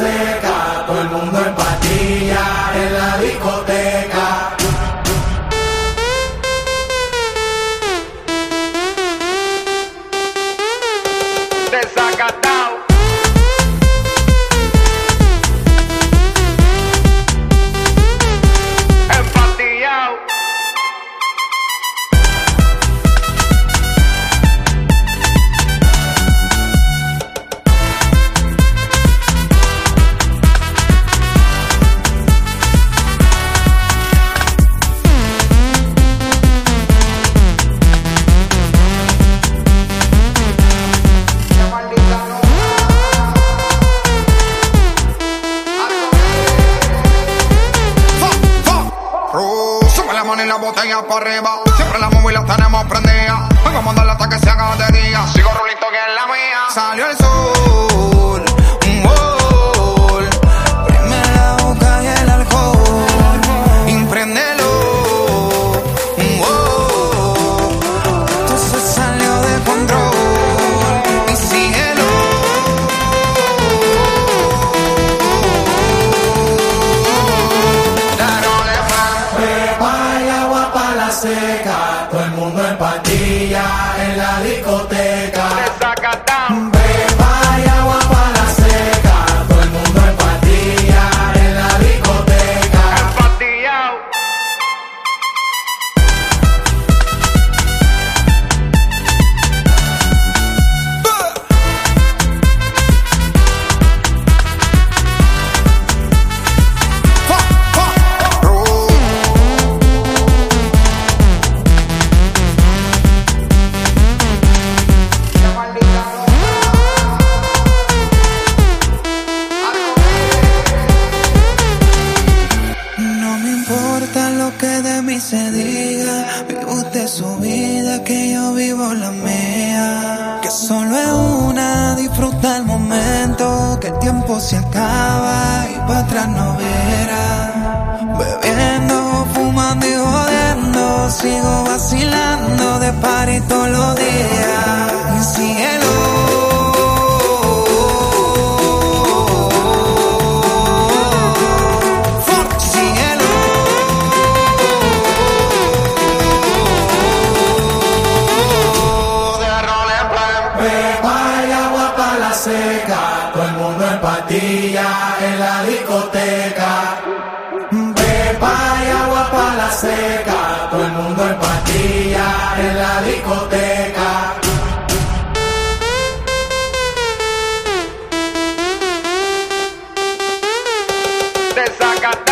Seca, todo el mundo en patilla en la discoteca. La mano y la botella para arriba. Siempre la móvil la tenemos prendida. Vengo a mandarla hasta que se haga de día. Sigo rulito que es la mía. Salió el sol. Que yo vivo la mía. Que solo es una, disfruta el momento, que el tiempo se acaba y para atrás no verá. Bebiendo, fumando y jodiendo, sigo vacilando de par y todos los días. pastillas en la discoteca. Pepa y agua para la seca, todo el mundo en en la discoteca. Desacate.